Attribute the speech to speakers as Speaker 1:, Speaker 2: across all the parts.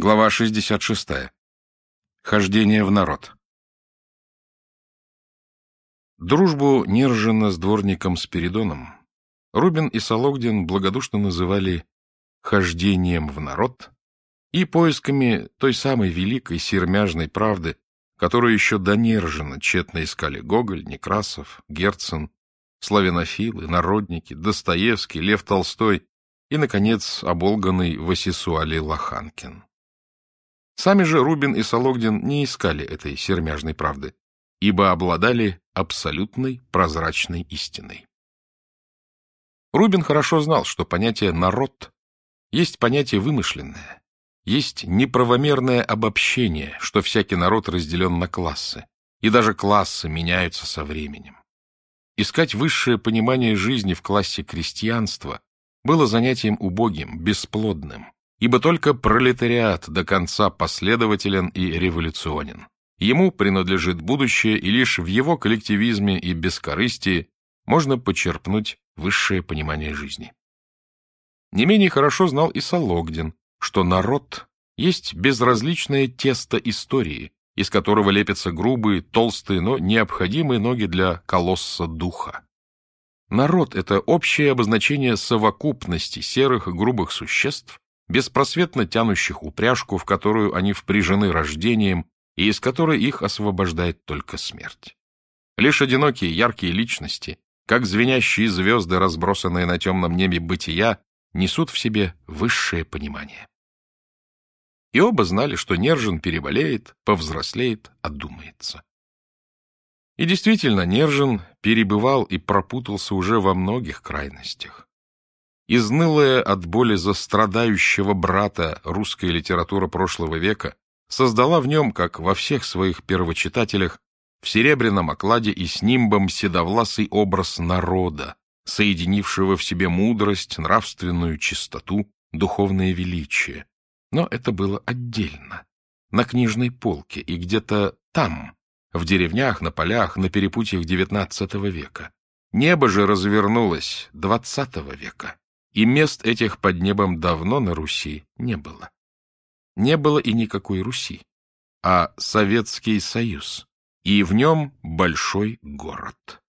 Speaker 1: Глава 66. Хождение в народ. Дружбу Нержина с дворником Спиридоном Рубин и Сологдин благодушно называли «хождением в народ» и поисками той самой великой сермяжной правды, которую еще до Нержина тщетно искали Гоголь, Некрасов, Герцен, славянофилы, народники, Достоевский, Лев Толстой и, наконец, оболганный Васисуалий Лоханкин. Сами же Рубин и Сологдин не искали этой сермяжной правды, ибо обладали абсолютной прозрачной истиной. Рубин хорошо знал, что понятие «народ» есть понятие вымышленное, есть неправомерное обобщение, что всякий народ разделен на классы, и даже классы меняются со временем. Искать высшее понимание жизни в классе крестьянства было занятием убогим, бесплодным, ибо только пролетариат до конца последователен и революционен. Ему принадлежит будущее, и лишь в его коллективизме и бескорыстии можно почерпнуть высшее понимание жизни. Не менее хорошо знал и Сологдин, что народ есть безразличное тесто истории, из которого лепятся грубые, толстые, но необходимые ноги для колосса духа. Народ — это общее обозначение совокупности серых грубых существ, беспросветно тянущих упряжку, в которую они впряжены рождением и из которой их освобождает только смерть. Лишь одинокие яркие личности, как звенящие звезды, разбросанные на темном небе бытия, несут в себе высшее понимание. И оба знали, что Нержин переболеет, повзрослеет, одумается. И действительно, Нержин перебывал и пропутался уже во многих крайностях. Изнылая от боли за страдающего брата русская литература прошлого века создала в нем, как во всех своих первочитателях, в серебряном окладе и с нимбом седовласый образ народа, соединившего в себе мудрость, нравственную чистоту, духовное величие. Но это было отдельно, на книжной полке и где-то там, в деревнях, на полях, на перепутьях XIX века. Небо же развернулось XX века и мест этих под небом давно на Руси не было. Не было и никакой Руси, а Советский Союз, и в нем большой город.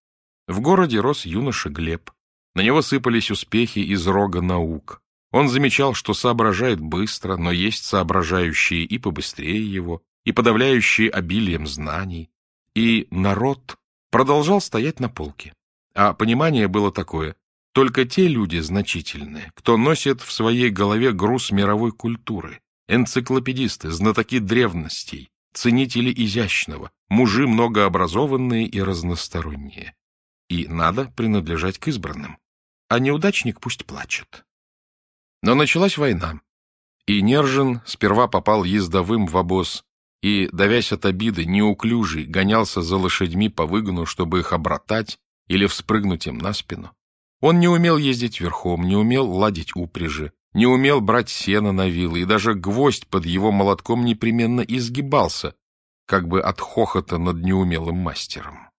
Speaker 1: В городе рос юноша Глеб, на него сыпались успехи из рога наук. Он замечал, что соображает быстро, но есть соображающие и побыстрее его, и подавляющие обилием знаний. И народ продолжал стоять на полке. А понимание было такое только те люди значительны, кто носит в своей голове груз мировой культуры, энциклопедисты, знатоки древностей, ценители изящного, мужи многообразованные и разносторонние. И надо принадлежать к избранным. А неудачник пусть плачет. Но началась война, и Нержин сперва попал ездовым в обоз и, давясь от обиды, неуклюжий, гонялся за лошадьми по выгону, чтобы их обратать или вспрыгнуть им на спину. Он не умел ездить верхом, не умел ладить упряжи, не умел брать сено на вилы, и даже гвоздь под его молотком непременно изгибался, как бы от хохота над неумелым мастером.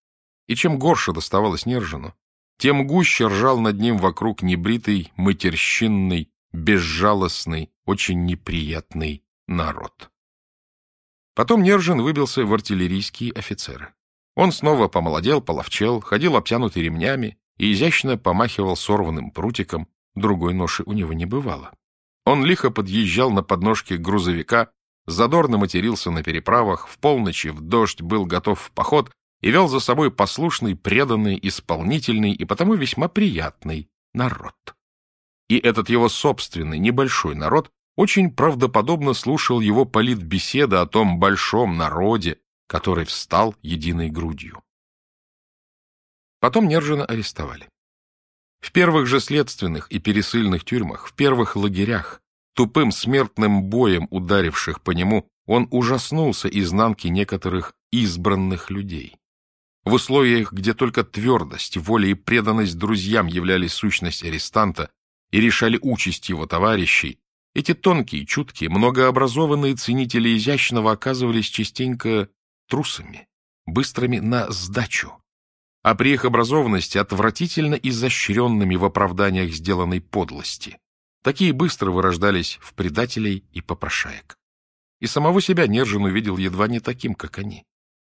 Speaker 1: И чем горше доставалось Нержину, тем гуще ржал над ним вокруг небритый, матерщинный, безжалостный, очень неприятный народ. Потом Нержин выбился в артиллерийские офицеры. Он снова помолодел, половчел, ходил обтянутый ремнями, и изящно помахивал сорванным прутиком, другой ноши у него не бывало. Он лихо подъезжал на подножке грузовика, задорно матерился на переправах, в полночи, в дождь был готов в поход и вел за собой послушный, преданный, исполнительный и потому весьма приятный народ. И этот его собственный небольшой народ очень правдоподобно слушал его политбеседы о том большом народе, который встал единой грудью. Потом Нержина арестовали. В первых же следственных и пересыльных тюрьмах, в первых лагерях, тупым смертным боем ударивших по нему, он ужаснулся изнанки некоторых избранных людей. В условиях, где только твердость, воля и преданность друзьям являлись сущность арестанта и решали участь его товарищей, эти тонкие, чуткие, многообразованные ценители изящного оказывались частенько трусами, быстрыми на сдачу, а при их образованности отвратительно изощренными в оправданиях сделанной подлости. Такие быстро вырождались в предателей и попрошаек. И самого себя Нержин увидел едва не таким, как они.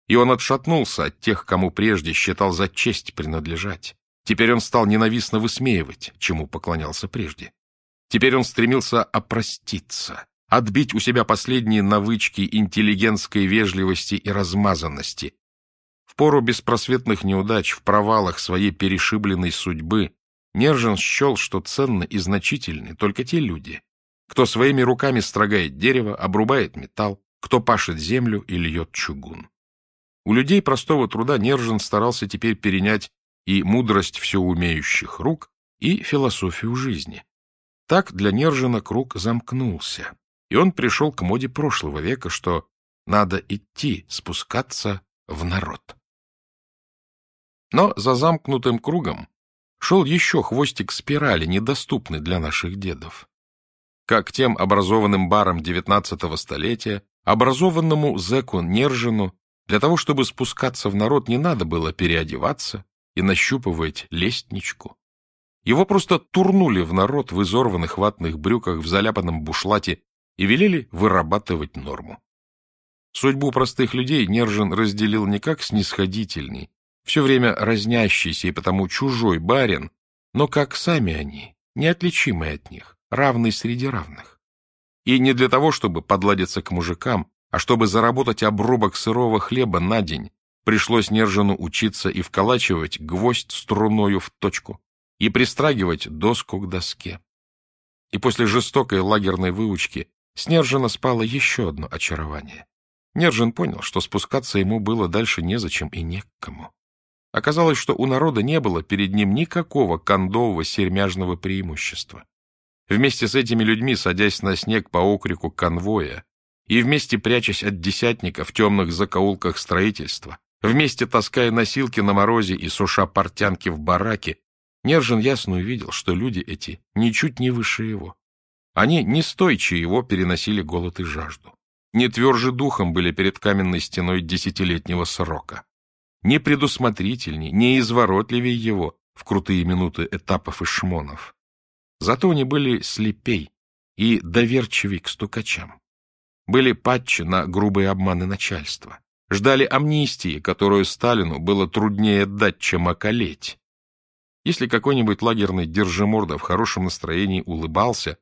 Speaker 1: И он отшатнулся от тех, кому прежде считал за честь принадлежать. Теперь он стал ненавистно высмеивать, чему поклонялся прежде. Теперь он стремился опроститься, отбить у себя последние навычки интеллигентской вежливости и размазанности. В пору беспросветных неудач, в провалах своей перешибленной судьбы, Нержин счел, что ценно и значительны только те люди, кто своими руками строгает дерево, обрубает металл, кто пашет землю и льет чугун. У людей простого труда Нержин старался теперь перенять и мудрость все умеющих рук, и философию жизни. Так для Нержина круг замкнулся, и он пришел к моде прошлого века, что надо идти, спускаться в народ. Но за замкнутым кругом шел еще хвостик спирали, недоступный для наших дедов. Как тем образованным барам XIX столетия, образованному зэку Нержину, для того, чтобы спускаться в народ, не надо было переодеваться и нащупывать лестничку. Его просто турнули в народ в изорванных ватных брюках в заляпанном бушлате и велели вырабатывать норму. Судьбу простых людей Нержин разделил не как снисходительный, все время разнящийся и потому чужой барин, но как сами они, неотличимые от них, равный среди равных. И не для того, чтобы подладиться к мужикам, а чтобы заработать обрубок сырого хлеба на день, пришлось Нержину учиться и вколачивать гвоздь струною в точку, и пристрагивать доску к доске. И после жестокой лагерной выучки с спало еще одно очарование. Нержин понял, что спускаться ему было дальше незачем и не к кому. Оказалось, что у народа не было перед ним никакого кондового сермяжного преимущества. Вместе с этими людьми, садясь на снег по окрику конвоя, и вместе прячась от десятника в темных закоулках строительства, вместе таская носилки на морозе и суша портянки в бараке, Нержин ясно увидел, что люди эти ничуть не выше его. Они не стойче его переносили голод и жажду. Не тверже духом были перед каменной стеной десятилетнего срока не предусмотрительней, не изворотливее его в крутые минуты этапов и шмонов. Зато они были слепей и доверчивей к стукачам. Были патчи на грубые обманы начальства. Ждали амнистии, которую Сталину было труднее дать, чем околеть. Если какой-нибудь лагерный держиморда в хорошем настроении улыбался,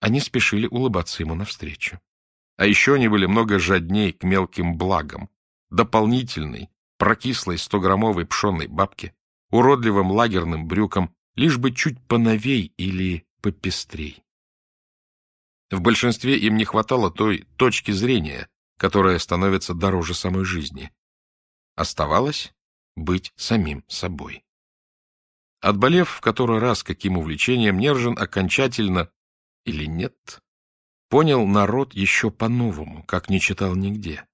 Speaker 1: они спешили улыбаться ему навстречу. А еще они были много жадней к мелким благам, дополнительной, прокислой стограммовой пшенной бабке, уродливым лагерным брюкам, лишь бы чуть поновей или попестрей. В большинстве им не хватало той точки зрения, которая становится дороже самой жизни. Оставалось быть самим собой. Отболев в который раз каким увлечением, Нержин окончательно, или нет, понял народ еще по-новому, как не читал нигде.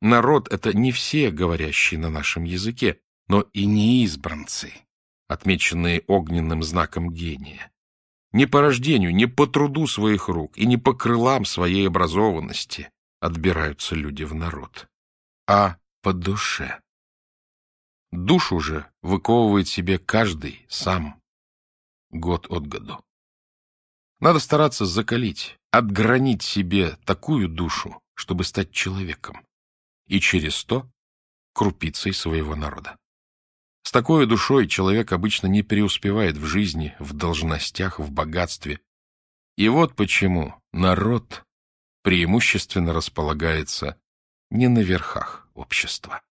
Speaker 1: Народ — это не все, говорящие на нашем языке, но и не избранцы, отмеченные огненным знаком гения. Не по рождению, не по труду своих рук и не по крылам своей образованности отбираются люди в народ, а по душе. Душу же выковывает себе каждый сам, год от году. Надо стараться закалить, отгранить себе такую душу, чтобы стать человеком и через то крупицей своего народа. С такой душой человек обычно не преуспевает в жизни, в должностях, в богатстве. И вот почему народ преимущественно располагается не на верхах общества.